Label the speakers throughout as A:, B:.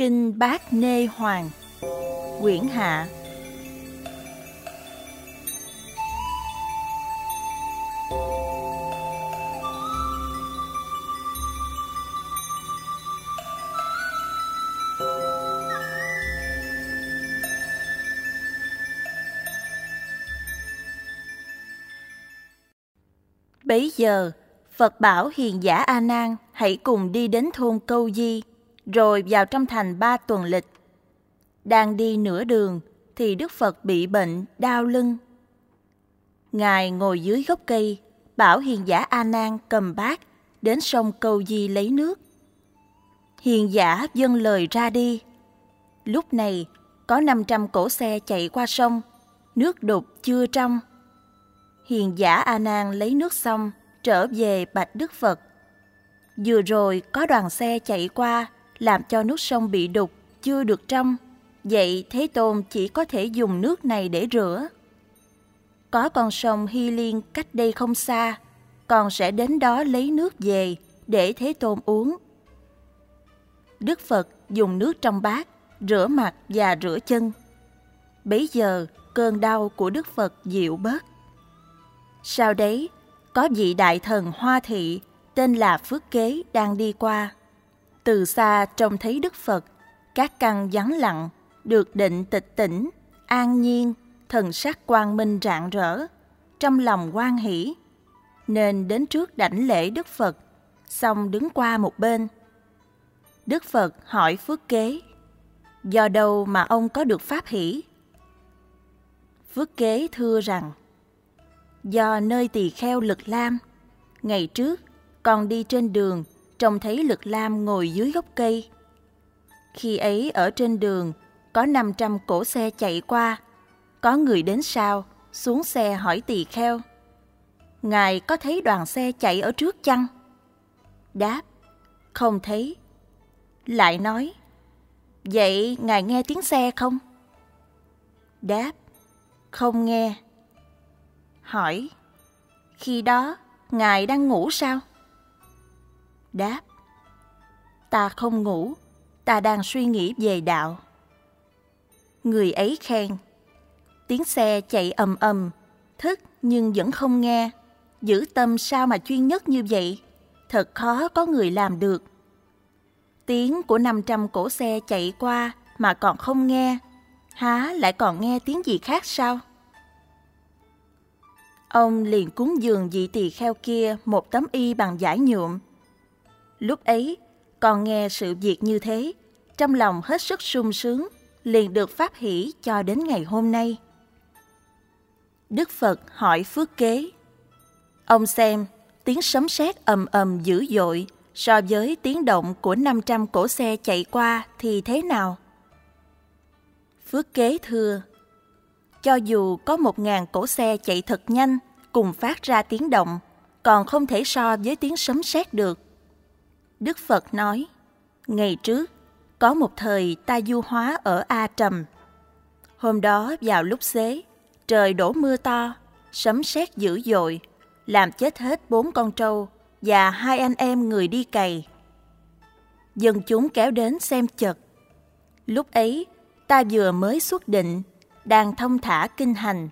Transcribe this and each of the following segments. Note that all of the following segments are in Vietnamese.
A: Kinh Bát Nê Hoàng. Quyển Hạ. Bấy giờ, Phật bảo hiền giả A Nan hãy cùng đi đến thôn Câu Di, rồi vào trong thành ba tuần lịch. Đang đi nửa đường thì Đức Phật bị bệnh đau lưng. Ngài ngồi dưới gốc cây, bảo hiền giả A Nan cầm bát đến sông Câu Di lấy nước. Hiền giả dâng lời ra đi. Lúc này có 500 cổ xe chạy qua sông, nước đục chưa trong. Hiền giả A Nan lấy nước xong trở về bạch Đức Phật. Vừa rồi có đoàn xe chạy qua làm cho nước sông bị đục, chưa được trong. Vậy Thế Tôn chỉ có thể dùng nước này để rửa. Có con sông Hy Liên cách đây không xa, còn sẽ đến đó lấy nước về để Thế Tôn uống. Đức Phật dùng nước trong bát, rửa mặt và rửa chân. Bấy giờ, cơn đau của Đức Phật dịu bớt. Sau đấy, có vị đại thần Hoa Thị tên là Phước Kế đang đi qua. Từ xa trông thấy Đức Phật, các căn vắng lặng, được định tịch tỉnh, an nhiên, thần sắc quang minh rạng rỡ, trong lòng quan hỷ, nên đến trước đảnh lễ Đức Phật, xong đứng qua một bên. Đức Phật hỏi Phước Kế, do đâu mà ông có được pháp hỷ? Phước Kế thưa rằng, do nơi tỳ kheo Lực Lam. Ngày trước, con đi trên đường, trông thấy Lực Lam ngồi dưới gốc cây. Khi ấy ở trên đường, có 500 cổ xe chạy qua. Có người đến sau, xuống xe hỏi tỳ kheo. Ngài có thấy đoàn xe chạy ở trước chăng? Đáp, không thấy. Lại nói, vậy Ngài nghe tiếng xe không? Đáp, không nghe hỏi khi đó ngài đang ngủ sao đáp, ta không ngủ, ta đang suy nghĩ về đạo người ấy khen, tiếng xe chạy ầm ầm, thức nhưng vẫn không nghe, giữ tâm sao mà chuyên nhất như vậy, thật khó có người làm được tiếng của 500 cổ xe chạy qua mà còn không nghe, há lại còn nghe tiếng gì khác sao Ông liền cúng dường vị tỳ kheo kia một tấm y bằng vải nhuộm. Lúc ấy, còn nghe sự việc như thế, trong lòng hết sức sung sướng, liền được pháp hỷ cho đến ngày hôm nay. Đức Phật hỏi phước kế. Ông xem, tiếng sấm sét ầm ầm dữ dội so với tiếng động của 500 cổ xe chạy qua thì thế nào? Phước kế thưa, cho dù có một ngàn cổ xe chạy thật nhanh, cùng phát ra tiếng động, còn không thể so với tiếng sấm sét được. Đức Phật nói, ngày trước, có một thời ta du hóa ở A Trầm. Hôm đó vào lúc xế, trời đổ mưa to, sấm sét dữ dội, làm chết hết bốn con trâu và hai anh em người đi cày. Dân chúng kéo đến xem chật. Lúc ấy, ta vừa mới xuất định đang thông thả kinh hành.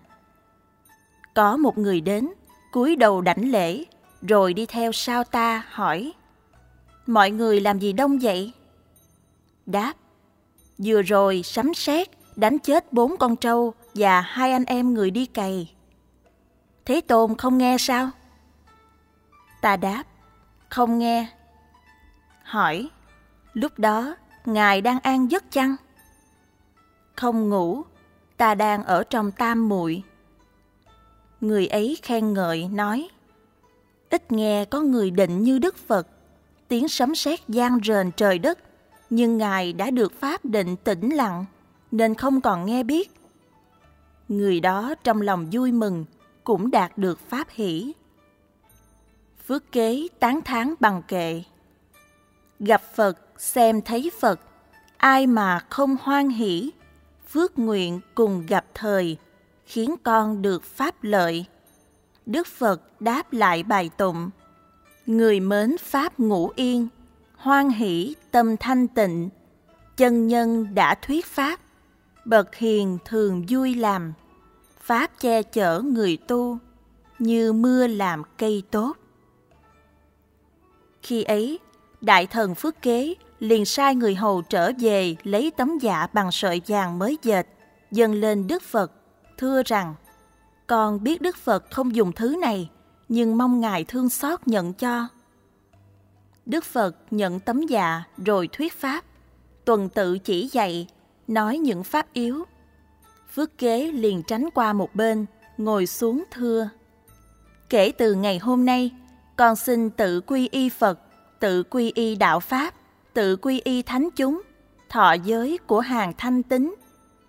A: Có một người đến, cúi đầu đảnh lễ, rồi đi theo sau ta hỏi Mọi người làm gì đông vậy? Đáp Vừa rồi sấm sét đánh chết bốn con trâu và hai anh em người đi cày. Thế Tôn không nghe sao? Ta đáp Không nghe. Hỏi Lúc đó Ngài đang an giấc chăng? Không ngủ, ta đang ở trong tam muội. Người ấy khen ngợi nói, ít nghe có người định như Đức Phật, tiếng sấm sét gian rền trời đất, nhưng Ngài đã được pháp định tĩnh lặng, nên không còn nghe biết. Người đó trong lòng vui mừng, cũng đạt được pháp hỷ. Phước kế tán tháng bằng kệ. Gặp Phật, xem thấy Phật, ai mà không hoan hỷ, phước nguyện cùng gặp thời, khiến con được pháp lợi. Đức Phật đáp lại bài tụng. Người mến pháp ngủ yên, hoan hỷ tâm thanh tịnh, chân nhân đã thuyết pháp, bậc hiền thường vui làm, pháp che chở người tu, như mưa làm cây tốt. Khi ấy, đại thần Phước Kế liền sai người hầu trở về lấy tấm dạ bằng sợi vàng mới dệt, dâng lên Đức Phật, thưa rằng, con biết Đức Phật không dùng thứ này, nhưng mong Ngài thương xót nhận cho. Đức Phật nhận tấm dạ rồi thuyết pháp, tuần tự chỉ dạy, nói những pháp yếu. Phước kế liền tránh qua một bên, ngồi xuống thưa. Kể từ ngày hôm nay, con xin tự quy y Phật, tự quy y đạo Pháp, tự quy y thánh chúng, thọ giới của hàng thanh tính,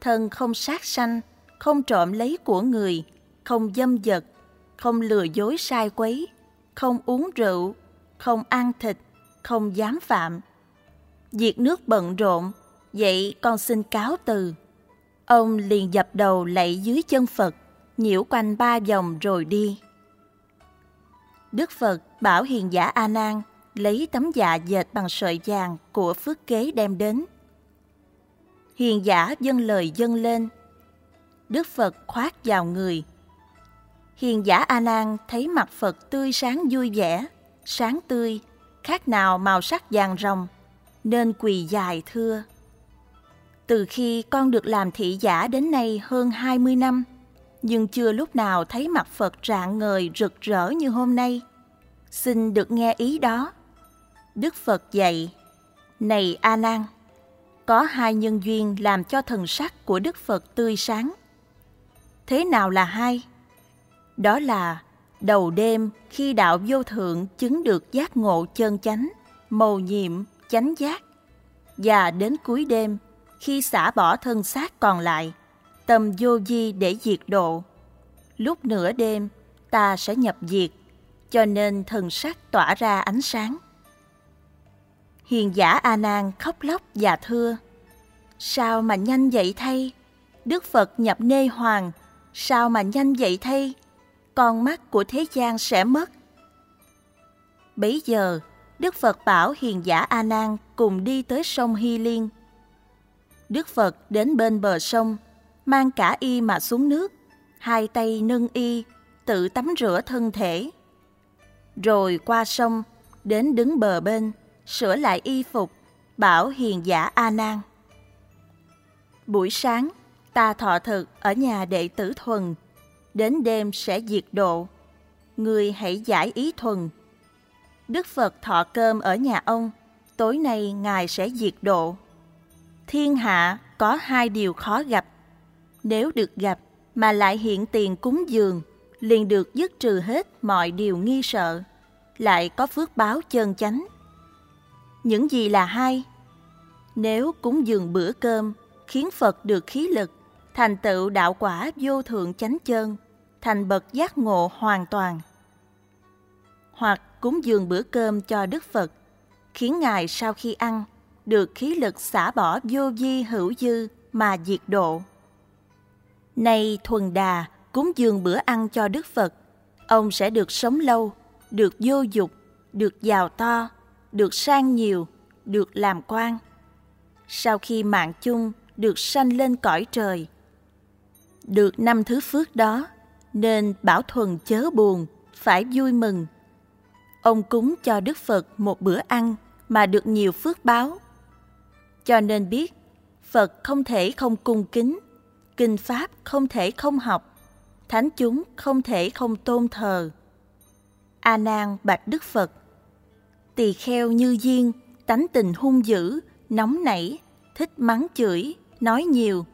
A: thân không sát sanh, không trộm lấy của người, không dâm dật, không lừa dối sai quấy, không uống rượu, không ăn thịt, không dám phạm. Diệt nước bận rộn, vậy con xin cáo từ. Ông liền dập đầu lạy dưới chân Phật, nhiễu quanh ba vòng rồi đi. Đức Phật bảo hiền giả A Nan lấy tấm dạ dệt bằng sợi vàng của phước kế đem đến. Hiền giả dâng lời dâng lên. Đức Phật khoát vào người. Hiền giả A Nan thấy mặt Phật tươi sáng vui vẻ, sáng tươi, khác nào màu sắc vàng rồng, nên quỳ dài thưa. Từ khi con được làm thị giả đến nay hơn 20 năm, nhưng chưa lúc nào thấy mặt Phật rạng ngời rực rỡ như hôm nay. Xin được nghe ý đó. Đức Phật dạy, Này A Nan, có hai nhân duyên làm cho thần sắc của Đức Phật tươi sáng. Thế nào là hai? Đó là đầu đêm khi đạo vô thượng chứng được giác ngộ chân chánh, mầu nhiệm, chánh giác, và đến cuối đêm khi xả bỏ thân xác còn lại, tâm vô di để diệt độ. Lúc nửa đêm, ta sẽ nhập diệt, cho nên thần sắc tỏa ra ánh sáng. Hiền giả A Nan khóc lóc và thưa: Sao mà nhanh vậy thay? Đức Phật nhập nê hoàng, sao mà nhanh vậy thay? Con mắt của thế gian sẽ mất. Bấy giờ, Đức Phật bảo hiền giả A Nan cùng đi tới sông Hy Liên. Đức Phật đến bên bờ sông, mang cả y mà xuống nước, hai tay nâng y, tự tắm rửa thân thể. Rồi qua sông, đến đứng bờ bên, sửa lại y phục, bảo hiền giả A Nan. Buổi sáng, ta thọ thực ở nhà đệ tử thuần, đến đêm sẽ diệt độ. Người hãy giải ý thuần. Đức Phật thọ cơm ở nhà ông, tối nay Ngài sẽ diệt độ. Thiên hạ có hai điều khó gặp. Nếu được gặp mà lại hiện tiền cúng dường, liền được dứt trừ hết mọi điều nghi sợ, lại có phước báo chân chánh những gì là hai? Nếu cúng dường bữa cơm khiến Phật được khí lực, thành tựu đạo quả vô thượng chánh chân, thành bậc giác ngộ hoàn toàn. Hoặc cúng dường bữa cơm cho Đức Phật, khiến Ngài sau khi ăn được khí lực xả bỏ vô di hữu dư mà diệt độ. Nay thuần đà cúng dường bữa ăn cho Đức Phật, ông sẽ được sống lâu, được vô dục, được giàu to, được sang nhiều, được làm quan. Sau khi mạng chung được sanh lên cõi trời. Được năm thứ phước đó, nên Bảo Thuần chớ buồn, phải vui mừng. Ông cúng cho Đức Phật một bữa ăn mà được nhiều phước báo. Cho nên biết, Phật không thể không cung kính, kinh Pháp không thể không học, thánh chúng không thể không tôn thờ. A Nan bạch Đức Phật: tỳ kheo như duyên, tánh tình hung dữ, nóng nảy, thích mắng chửi, nói nhiều.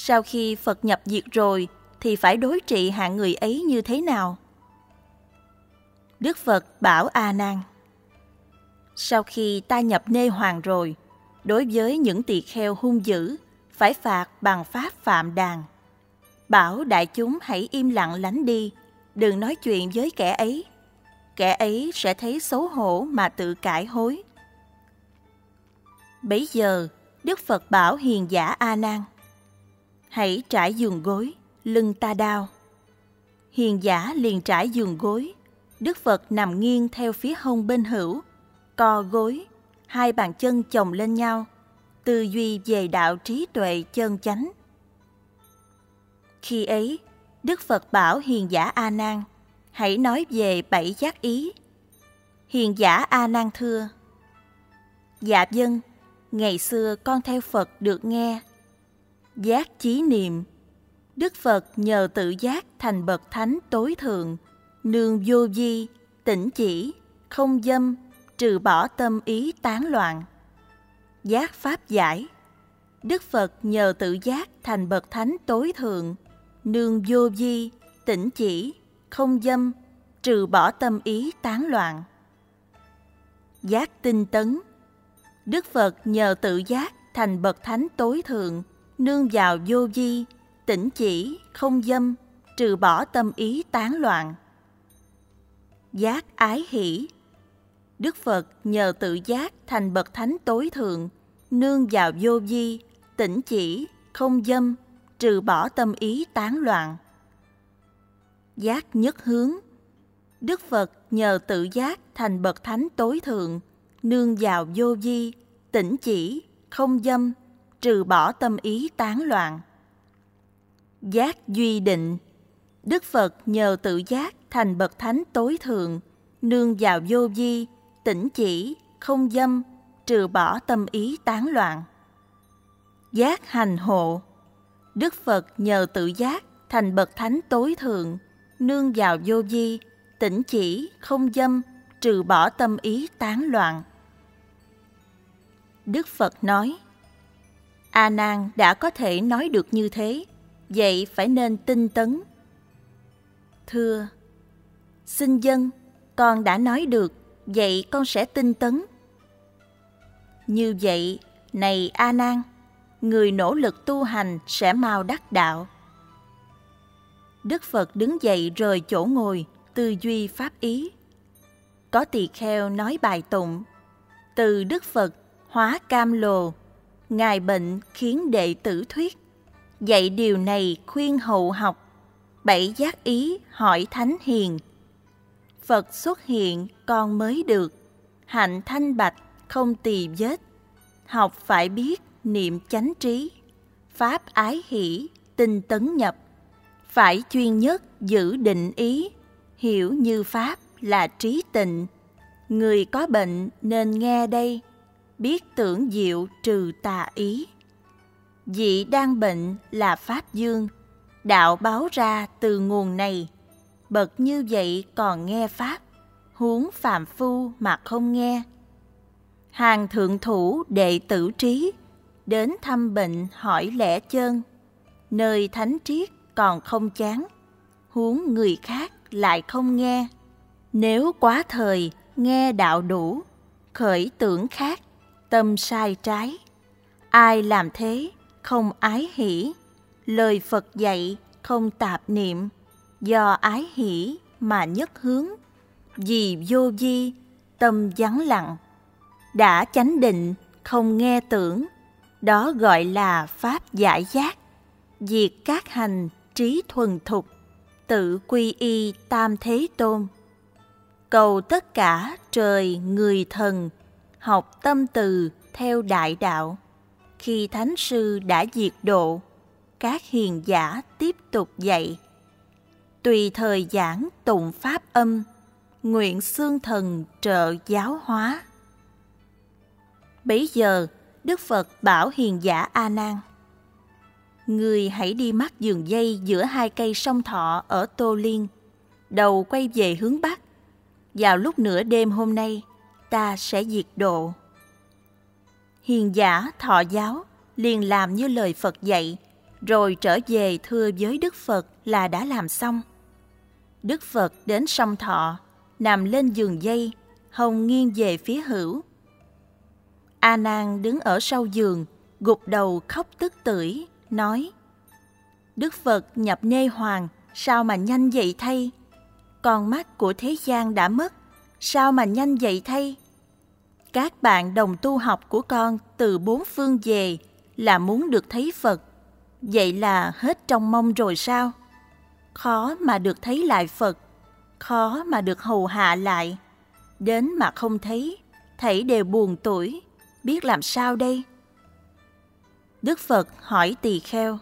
A: Sau khi Phật nhập diệt rồi, thì phải đối trị hạng người ấy như thế nào? Đức Phật bảo A Nan: Sau khi ta nhập nê hoàng rồi, đối với những tỳ kheo hung dữ, phải phạt bằng pháp phạm đàn. Bảo đại chúng hãy im lặng lánh đi, đừng nói chuyện với kẻ ấy kẻ ấy sẽ thấy xấu hổ mà tự cải hối. Bấy giờ, Đức Phật bảo hiền giả A Nan: Hãy trải giường gối, lưng ta đau. Hiền giả liền trải giường gối, Đức Phật nằm nghiêng theo phía hông bên hữu, co gối, hai bàn chân chồng lên nhau, tư duy về đạo trí tuệ chân chánh. Khi ấy, Đức Phật bảo hiền giả A Nan, hãy nói về bảy giác ý. Hiền giả A Nan thưa: Dạ dân, ngày xưa con theo Phật được nghe. Giác chí niệm, Đức Phật nhờ tự giác thành bậc thánh tối thượng, nương vô di, tỉnh chỉ, không dâm, trừ bỏ tâm ý tán loạn. Giác pháp giải, Đức Phật nhờ tự giác thành bậc thánh tối thượng, nương vô di, tỉnh chỉ, không dâm, trừ bỏ tâm ý tán loạn. Giác tinh tấn, Đức Phật nhờ tự giác thành bậc thánh tối thượng, nương vào vô di, tỉnh chỉ, không dâm, trừ bỏ tâm ý tán loạn. Giác ái hỷ Đức Phật nhờ tự giác thành bậc thánh tối thượng, nương vào vô di, tỉnh chỉ, không dâm, trừ bỏ tâm ý tán loạn. Giác nhất hướng Đức Phật nhờ tự giác thành bậc thánh tối thượng, nương vào vô di, tỉnh chỉ, không dâm, trừ bỏ tâm ý tán loạn. Giác duy định Đức Phật nhờ tự giác thành bậc thánh tối thượng, nương vào vô vi tỉnh chỉ, không dâm, trừ bỏ tâm ý tán loạn. Giác hành hộ Đức Phật nhờ tự giác thành bậc thánh tối thượng, nương vào vô vi tỉnh chỉ, không dâm, trừ bỏ tâm ý tán loạn. Đức Phật nói, A Nan đã có thể nói được như thế, vậy phải nên tinh tấn. Thưa, xin dân, con đã nói được, vậy con sẽ tinh tấn. Như vậy, này A Nan, người nỗ lực tu hành sẽ mau đắc đạo. Đức Phật đứng dậy rời chỗ ngồi, tư duy pháp ý. Có tỳ kheo nói bài tụng, từ Đức Phật hóa cam lồ, Ngài bệnh khiến đệ tử thuyết, dạy điều này khuyên hậu học, bảy giác ý hỏi thánh hiền. Phật xuất hiện con mới được, hạnh thanh bạch không tỳ vết, học phải biết niệm chánh trí, pháp ái hỷ, tinh tấn nhập, phải chuyên nhất giữ định ý, hiểu như pháp là trí tịnh. Người có bệnh nên nghe đây, biết tưởng diệu trừ tà ý. Vị đang bệnh là pháp dương, đạo báo ra từ nguồn này. Bậc như vậy còn nghe pháp, huống phạm phu mà không nghe. Hàng thượng thủ đệ tử trí, đến thăm bệnh hỏi lẽ chân, nơi thánh triết còn không chán, huống người khác lại không nghe. Nếu quá thời nghe đạo đủ, khởi tưởng khác, tâm sai trái. Ai làm thế không ái hỷ, lời Phật dạy không tạp niệm, do ái hỷ mà nhất hướng, vì vô di, tâm vắng lặng. Đã chánh định, không nghe tưởng, đó gọi là pháp giải giác, diệt các hành trí thuần thục, tự quy y tam thế tôn. Cầu tất cả trời người thần, học tâm từ theo đại đạo. Khi Thánh Sư đã diệt độ, các hiền giả tiếp tục dạy. Tùy thời giảng tụng pháp âm, nguyện xương thần trợ giáo hóa. Bấy giờ, Đức Phật bảo hiền giả A Nan: Người hãy đi mắc giường dây giữa hai cây sông thọ ở Tô Liên, đầu quay về hướng Bắc. Vào lúc nửa đêm hôm nay, ta sẽ diệt độ. Hiền giả thọ giáo liền làm như lời Phật dạy, rồi trở về thưa với Đức Phật là đã làm xong. Đức Phật đến sông thọ, nằm lên giường dây, hồng nghiêng về phía hữu, A Nan đứng ở sau giường, gục đầu khóc tức tưởi, nói: Đức Phật nhập nê hoàng, sao mà nhanh vậy thay? Con mắt của thế gian đã mất, sao mà nhanh vậy thay? Các bạn đồng tu học của con từ bốn phương về là muốn được thấy Phật. Vậy là hết trong mong rồi sao? Khó mà được thấy lại Phật, khó mà được hầu hạ lại. Đến mà không thấy, thảy đều buồn tuổi, biết làm sao đây? Đức Phật hỏi tỳ kheo,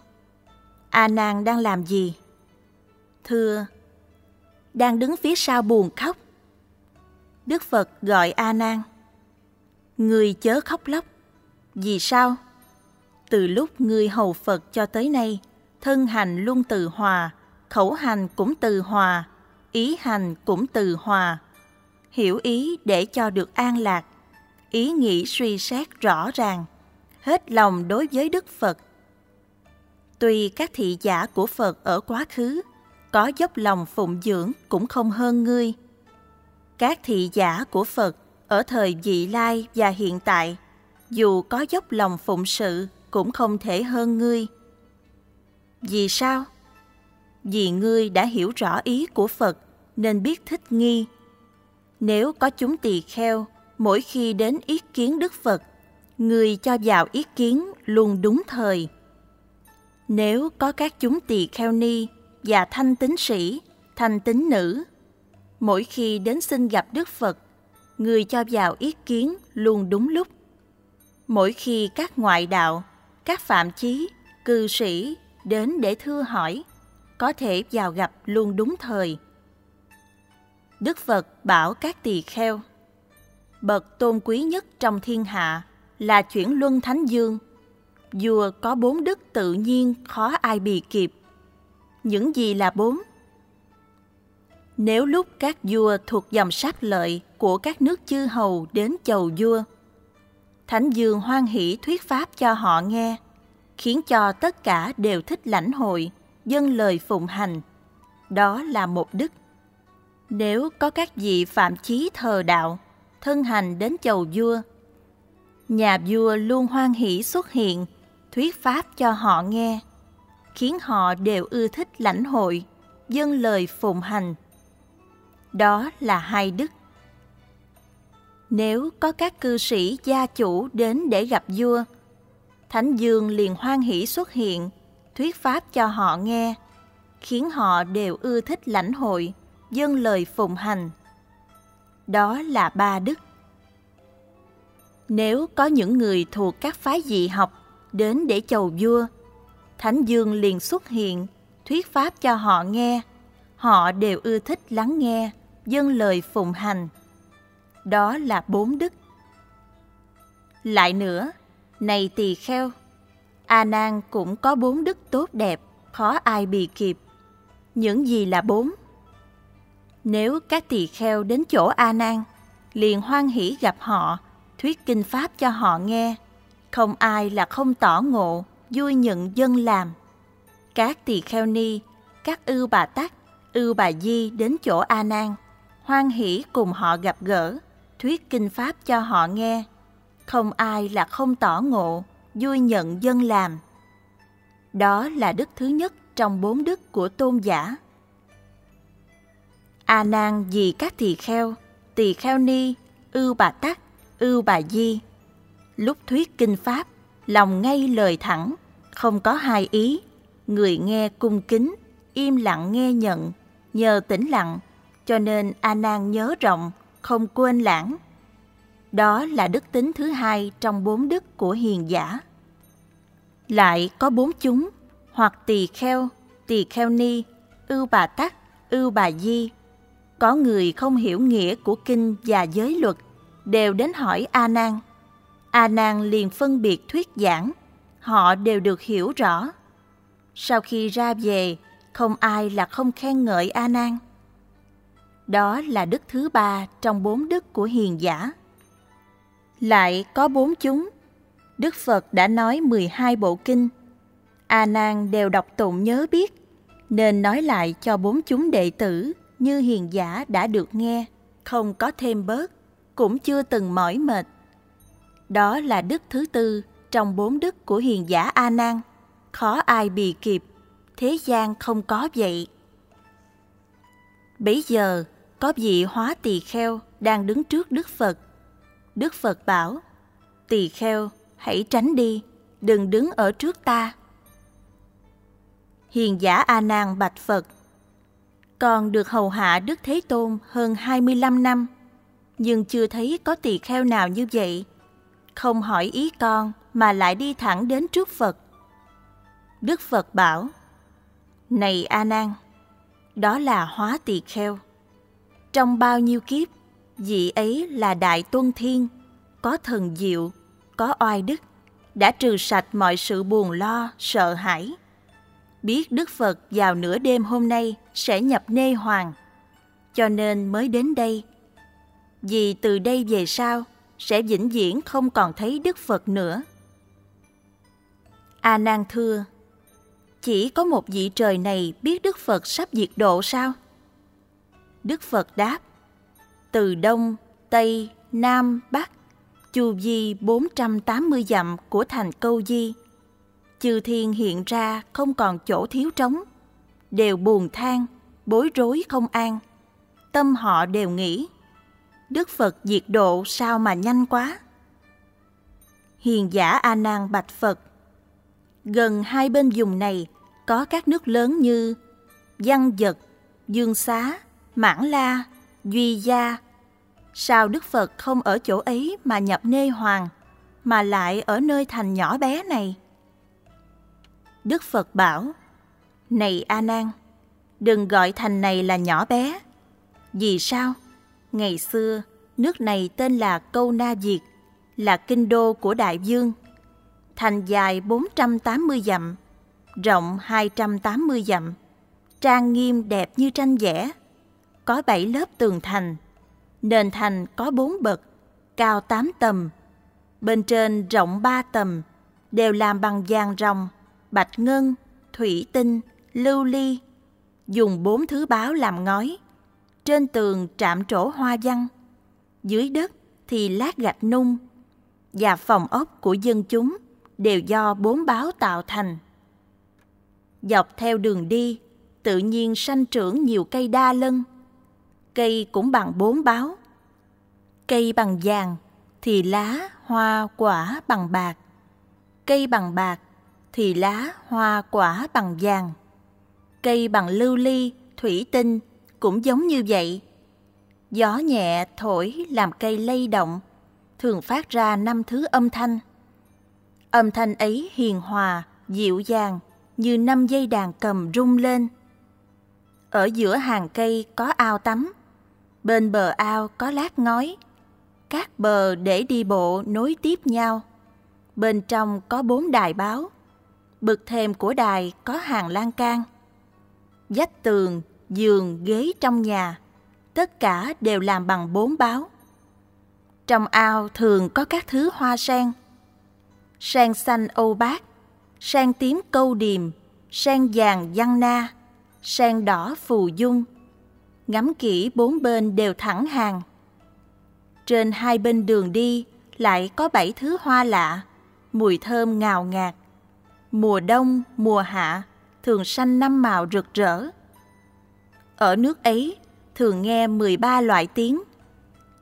A: A Nan đang làm gì? Thưa, đang đứng phía sau buồn khóc. Đức Phật gọi A Nan, người chớ khóc lóc. Vì sao? Từ lúc ngươi hầu Phật cho tới nay, thân hành luôn từ hòa, khẩu hành cũng từ hòa, ý hành cũng từ hòa. Hiểu ý để cho được an lạc, ý nghĩ suy xét rõ ràng, hết lòng đối với Đức Phật. Tuy các thị giả của Phật ở quá khứ có dốc lòng phụng dưỡng cũng không hơn ngươi. Các thị giả của Phật ở thời vị lai và hiện tại, dù có dốc lòng phụng sự cũng không thể hơn ngươi. Vì sao? Vì ngươi đã hiểu rõ ý của Phật nên biết thích nghi. Nếu có chúng tỳ kheo, mỗi khi đến ý kiến Đức Phật, người cho vào ý kiến luôn đúng thời. Nếu có các chúng tỳ kheo ni và thanh tín sĩ, thanh tín nữ, mỗi khi đến xin gặp Đức Phật, người cho vào ý kiến luôn đúng lúc. Mỗi khi các ngoại đạo, các phạm chí, cư sĩ đến để thưa hỏi, có thể vào gặp luôn đúng thời. Đức Phật bảo các tỳ kheo, bậc tôn quý nhất trong thiên hạ là chuyển luân thánh dương. Vua có bốn đức tự nhiên khó ai bì kịp. Những gì là bốn? Nếu lúc các vua thuộc dòng sát lợi của các nước chư hầu đến chầu vua, Thánh Dương hoan hỷ thuyết pháp cho họ nghe, khiến cho tất cả đều thích lãnh hội, dân lời phụng hành. Đó là một đức. Nếu có các vị phạm chí thờ đạo, thân hành đến chầu vua, nhà vua luôn hoan hỷ xuất hiện, thuyết pháp cho họ nghe, khiến họ đều ưa thích lãnh hội, dân lời phụng hành. Đó là hai đức. Nếu có các cư sĩ gia chủ đến để gặp vua, Thánh Dương liền hoan hỷ xuất hiện, thuyết pháp cho họ nghe, khiến họ đều ưa thích lãnh hội, dâng lời phụng hành. Đó là ba đức. Nếu có những người thuộc các phái dị học đến để chầu vua, Thánh Dương liền xuất hiện, thuyết pháp cho họ nghe, họ đều ưa thích lắng nghe, dân lời phụng hành. Đó là bốn đức. Lại nữa, này tỳ kheo, A Nan cũng có bốn đức tốt đẹp, khó ai bì kịp. Những gì là bốn? Nếu các tỳ kheo đến chỗ A Nan, liền hoan hỷ gặp họ, thuyết kinh pháp cho họ nghe, không ai là không tỏ ngộ, vui nhận dân làm. Các tỳ kheo ni, các ưu bà tắc, ưu bà di đến chỗ A Nan, hoan hỷ cùng họ gặp gỡ, thuyết kinh pháp cho họ nghe không ai là không tỏ ngộ, vui nhận dân làm. Đó là đức thứ nhất trong bốn đức của tôn giả. A Nan vì các tỳ kheo, tỳ kheo ni, ưu bà tắc, ưu bà di. Lúc thuyết kinh pháp, lòng ngay lời thẳng, không có hai ý, người nghe cung kính, im lặng nghe nhận, nhờ tĩnh lặng, cho nên A Nan nhớ rộng, không quên lãng. Đó là đức tính thứ hai trong bốn đức của hiền giả. Lại có bốn chúng, hoặc tỳ kheo, tỳ kheo ni, ưu bà tắc, ưu bà di. Có người không hiểu nghĩa của kinh và giới luật, đều đến hỏi A Nan. A Nan liền phân biệt thuyết giảng, họ đều được hiểu rõ. Sau khi ra về, không ai là không khen ngợi A Nan. Đó là đức thứ ba trong bốn đức của hiền giả. Lại có bốn chúng. Đức Phật đã nói 12 bộ kinh. A Nan đều đọc tụng nhớ biết, nên nói lại cho bốn chúng đệ tử như hiền giả đã được nghe, không có thêm bớt, cũng chưa từng mỏi mệt. Đó là đức thứ tư trong bốn đức của hiền giả A Nan, khó ai bì kịp, thế gian không có vậy. Bấy giờ, có vị hóa tỳ kheo đang đứng trước Đức Phật Đức Phật bảo, tỳ kheo, hãy tránh đi, đừng đứng ở trước ta. Hiền giả A Nan bạch Phật, con được hầu hạ Đức Thế Tôn hơn 25 năm, nhưng chưa thấy có tỳ kheo nào như vậy. Không hỏi ý con mà lại đi thẳng đến trước Phật. Đức Phật bảo, Này A Nan, đó là hóa tỳ kheo. Trong bao nhiêu kiếp, vị ấy là Đại Tuân Thiên, có thần diệu, có oai đức, đã trừ sạch mọi sự buồn lo, sợ hãi. Biết Đức Phật vào nửa đêm hôm nay sẽ nhập nê hoàng, cho nên mới đến đây. Vì từ đây về sau sẽ vĩnh viễn không còn thấy Đức Phật nữa. A Nan thưa: Chỉ có một vị trời này biết Đức Phật sắp diệt độ sao? Đức Phật đáp: Từ đông, tây, nam, bắc, chu vi 480 dặm của thành Câu Di, chư thiên hiện ra không còn chỗ thiếu trống, đều buồn than, bối rối không an. Tâm họ đều nghĩ, Đức Phật diệt độ sao mà nhanh quá? Hiền giả A Nan bạch Phật. Gần hai bên vùng này có các nước lớn như Văn Dật, Dương Xá, Mãn La, Duy Gia. Sao Đức Phật không ở chỗ ấy mà nhập nê hoàng, mà lại ở nơi thành nhỏ bé này? Đức Phật bảo, Này A Nan, đừng gọi thành này là nhỏ bé. Vì sao? Ngày xưa, nước này tên là Câu Na Diệt, là kinh đô của Đại Dương. Thành dài 480 dặm, rộng 280 dặm, trang nghiêm đẹp như tranh vẽ. Có 7 lớp tường thành, nền thành có 4 bậc, cao 8 tầm. Bên trên rộng 3 tầm, đều làm bằng vàng ròng, bạch ngân, thủy tinh, lưu ly, dùng bốn thứ báo làm ngói trên tường trạm trổ hoa văn, dưới đất thì lát gạch nung, và phòng ốc của dân chúng đều do bốn báo tạo thành. Dọc theo đường đi, tự nhiên sanh trưởng nhiều cây đa lân. Cây cũng bằng bốn báo. Cây bằng vàng thì lá, hoa, quả bằng bạc. Cây bằng bạc thì lá, hoa, quả bằng vàng. Cây bằng lưu ly, thủy tinh cũng giống như vậy. Gió nhẹ thổi làm cây lay động, thường phát ra năm thứ âm thanh. Âm thanh ấy hiền hòa, dịu dàng, như năm dây đàn cầm rung lên. Ở giữa hàng cây có ao tắm, bên bờ ao có lát ngói, các bờ để đi bộ nối tiếp nhau. Bên trong có bốn đài báo, bực thềm của đài có hàng lan can. Dách tường giường, ghế trong nhà, tất cả đều làm bằng bốn báo. Trong ao thường có các thứ hoa sen, sen xanh âu bát, sen tím câu điềm, sen vàng văn na, sen đỏ phù dung. Ngắm kỹ bốn bên đều thẳng hàng. Trên hai bên đường đi lại có bảy thứ hoa lạ, mùi thơm ngào ngạt. Mùa đông, mùa hạ thường xanh năm màu rực rỡ. Ở nước ấy, thường nghe 13 loại tiếng.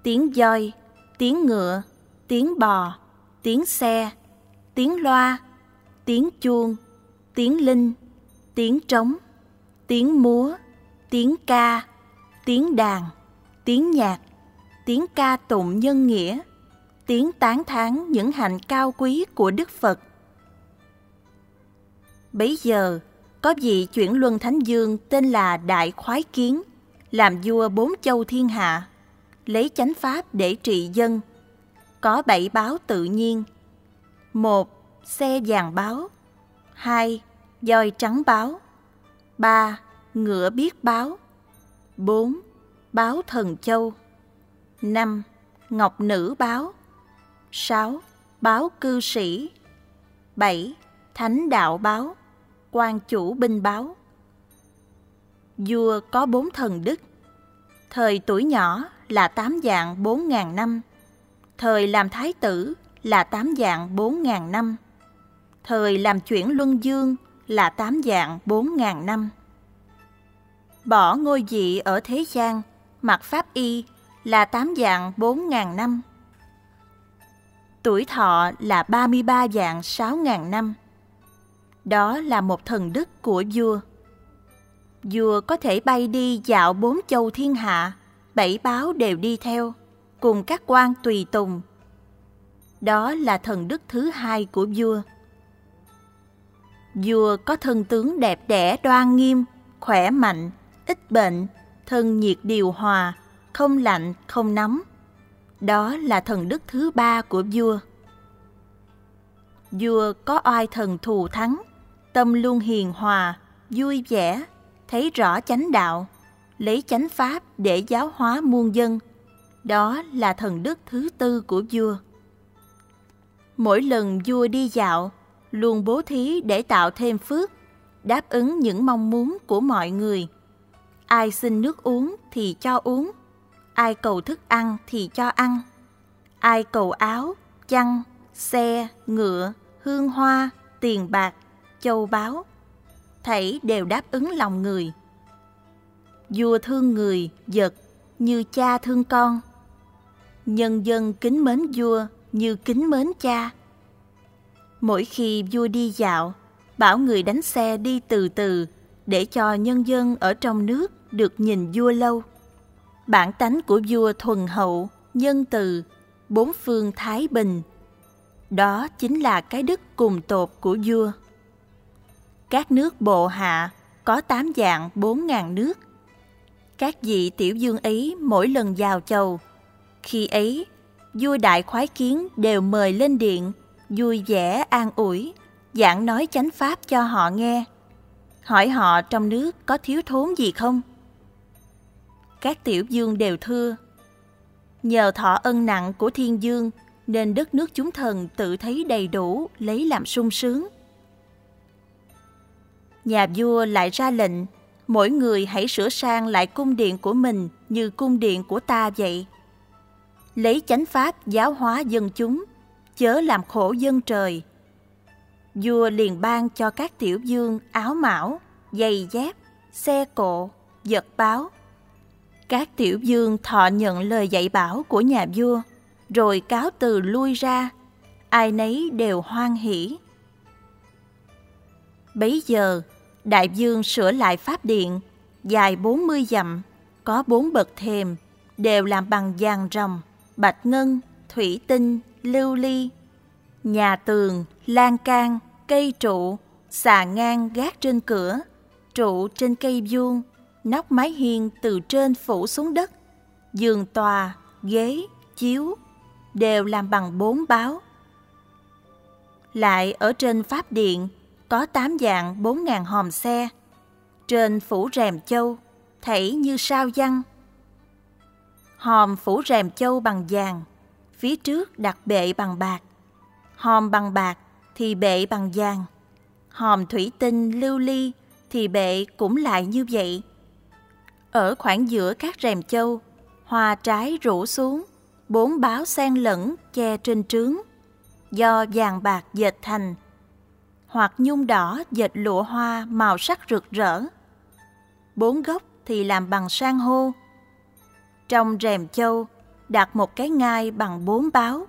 A: Tiếng voi, tiếng ngựa, tiếng bò, tiếng xe, tiếng loa, tiếng chuông, tiếng linh, tiếng trống, tiếng múa, tiếng ca, tiếng đàn, tiếng nhạc, tiếng ca tụng nhân nghĩa, tiếng tán thán những hạnh cao quý của Đức Phật. Bấy giờ, có vị chuyển luân thánh dương tên là Đại Khoái Kiến, làm vua bốn châu thiên hạ, lấy chánh pháp để trị dân. Có bảy báo tự nhiên. một Xe vàng báo. hai voi trắng báo. ba Ngựa biết báo bốn, Báo thần châu. năm, Ngọc nữ báo. sáu, Báo cư sĩ. bảy, Thánh đạo báo, quan chủ binh báo. Vua có bốn thần đức. Thời tuổi nhỏ là tám dạng bốn ngàn năm. Thời làm thái tử là tám dạng bốn ngàn năm. Thời làm chuyển luân dương là tám dạng bốn ngàn năm. Bỏ ngôi vị ở thế gian, mặc pháp y là tám dạng bốn ngàn năm. Tuổi thọ là ba mươi ba dạng sáu ngàn năm. Đó là một thần đức của vua. Vua có thể bay đi dạo bốn châu thiên hạ, bảy báo đều đi theo, cùng các quan tùy tùng. đó là thần đức thứ hai của vua. Vua có thân tướng đẹp đẽ đoan nghiêm, khỏe mạnh, ít bệnh, thân nhiệt điều hòa, không lạnh, không nóng. Đó là thần đức thứ ba của vua. Vua có oai thần thù thắng, tâm luôn hiền hòa, vui vẻ, thấy rõ chánh đạo, lấy chánh pháp để giáo hóa muôn dân. Đó là thần đức thứ tư của vua. Mỗi lần vua đi dạo, luôn bố thí để tạo thêm phước, đáp ứng những mong muốn của mọi người. Ai xin nước uống thì cho uống, ai cầu thức ăn thì cho ăn, ai cầu áo, chăn, xe, ngựa, hương hoa, tiền bạc, châu báu, thảy đều đáp ứng lòng người. Vua thương người, giật, như cha thương con. Nhân dân kính mến vua như kính mến cha. Mỗi khi vua đi dạo, bảo người đánh xe đi từ từ để cho nhân dân ở trong nước được nhìn vua lâu. Bản tánh của vua thuần hậu, nhân từ, bốn phương thái bình. Đó chính là cái đức cùng tột của vua. Các nước bộ hạ có tám dạng bốn ngàn nước. Các vị tiểu dương ấy mỗi lần vào chầu. Khi ấy, vua đại khoái kiến đều mời lên điện, vui vẻ an ủi, giảng nói chánh pháp cho họ nghe. Hỏi họ trong nước có thiếu thốn gì không? Các tiểu dương đều thưa. Nhờ thọ ân nặng của thiên dương nên đất nước chúng thần tự thấy đầy đủ lấy làm sung sướng nhà vua lại ra lệnh, mỗi người hãy sửa sang lại cung điện của mình như cung điện của ta vậy. Lấy chánh pháp giáo hóa dân chúng, chớ làm khổ dân trời. Vua liền ban cho các tiểu dương áo mão, giày dép, xe cộ, vật báo. Các tiểu dương thọ nhận lời dạy bảo của nhà vua, rồi cáo từ lui ra, ai nấy đều hoan hỷ. Bấy giờ, Đại dương sửa lại pháp điện, dài 40 dặm, có bốn bậc thềm, đều làm bằng vàng rồng, bạch ngân, thủy tinh, lưu ly. Nhà tường, lan can, cây trụ, xà ngang gác trên cửa, trụ trên cây vuông, nóc mái hiên từ trên phủ xuống đất, giường tòa, ghế, chiếu, đều làm bằng bốn báo. Lại ở trên pháp điện có tám dạng bốn ngàn hòm xe, trên phủ rèm châu, thảy như sao văn. Hòm phủ rèm châu bằng vàng, phía trước đặt bệ bằng bạc. Hòm bằng bạc thì bệ bằng vàng. Hòm thủy tinh lưu ly thì bệ cũng lại như vậy. Ở khoảng giữa các rèm châu, hoa trái rủ xuống, bốn báo sen lẫn che trên trướng, do vàng bạc dệt thành hoặc nhung đỏ dệt lụa hoa màu sắc rực rỡ. Bốn gốc thì làm bằng san hô. Trong rèm châu đặt một cái ngai bằng bốn báo.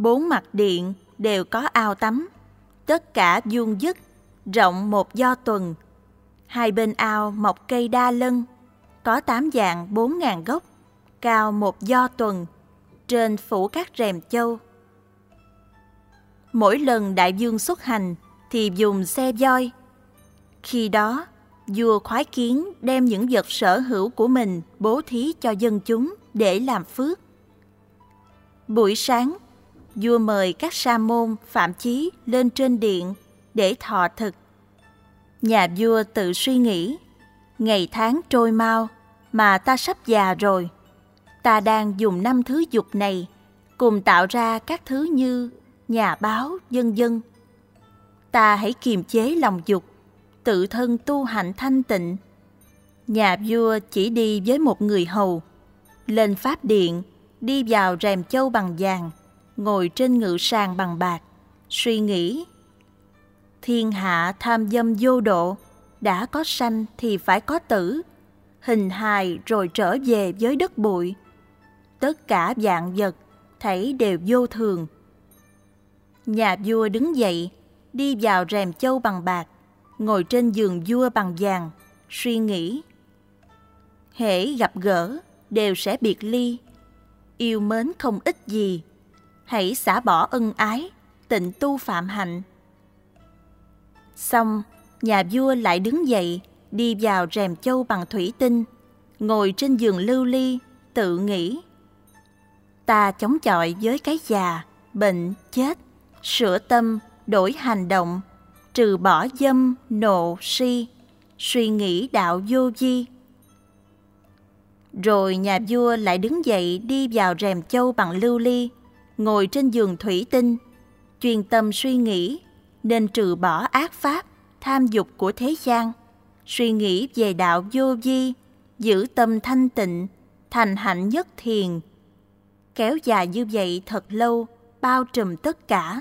A: Bốn mặt điện đều có ao tắm, tất cả vuông dứt, rộng một do tuần. Hai bên ao mọc cây đa lân, có tám dạng bốn ngàn gốc, cao một do tuần, trên phủ các rèm châu Mỗi lần đại dương xuất hành thì dùng xe voi. Khi đó, vua khoái kiến đem những vật sở hữu của mình bố thí cho dân chúng để làm phước. Buổi sáng, vua mời các sa môn phạm chí lên trên điện để thọ thực. Nhà vua tự suy nghĩ, ngày tháng trôi mau mà ta sắp già rồi. Ta đang dùng năm thứ dục này cùng tạo ra các thứ như nhà báo, dân dân. Ta hãy kiềm chế lòng dục, tự thân tu hạnh thanh tịnh. Nhà vua chỉ đi với một người hầu, lên pháp điện, đi vào rèm châu bằng vàng, ngồi trên ngự sàng bằng bạc, suy nghĩ. Thiên hạ tham dâm vô độ, đã có sanh thì phải có tử, hình hài rồi trở về với đất bụi. Tất cả dạng vật, thảy đều vô thường, Nhà vua đứng dậy, đi vào rèm châu bằng bạc, ngồi trên giường vua bằng vàng, suy nghĩ. Hễ gặp gỡ, đều sẽ biệt ly. Yêu mến không ít gì, hãy xả bỏ ân ái, tịnh tu phạm hạnh. Xong, nhà vua lại đứng dậy, đi vào rèm châu bằng thủy tinh, ngồi trên giường lưu ly, tự nghĩ. Ta chống chọi với cái già, bệnh, chết, sửa tâm, đổi hành động, trừ bỏ dâm, nộ, si, suy nghĩ đạo vô vi. Rồi nhà vua lại đứng dậy đi vào rèm châu bằng lưu ly, ngồi trên giường thủy tinh, chuyên tâm suy nghĩ, nên trừ bỏ ác pháp, tham dục của thế gian, suy nghĩ về đạo vô vi, giữ tâm thanh tịnh, thành hạnh nhất thiền. Kéo dài như vậy thật lâu, bao trùm tất cả.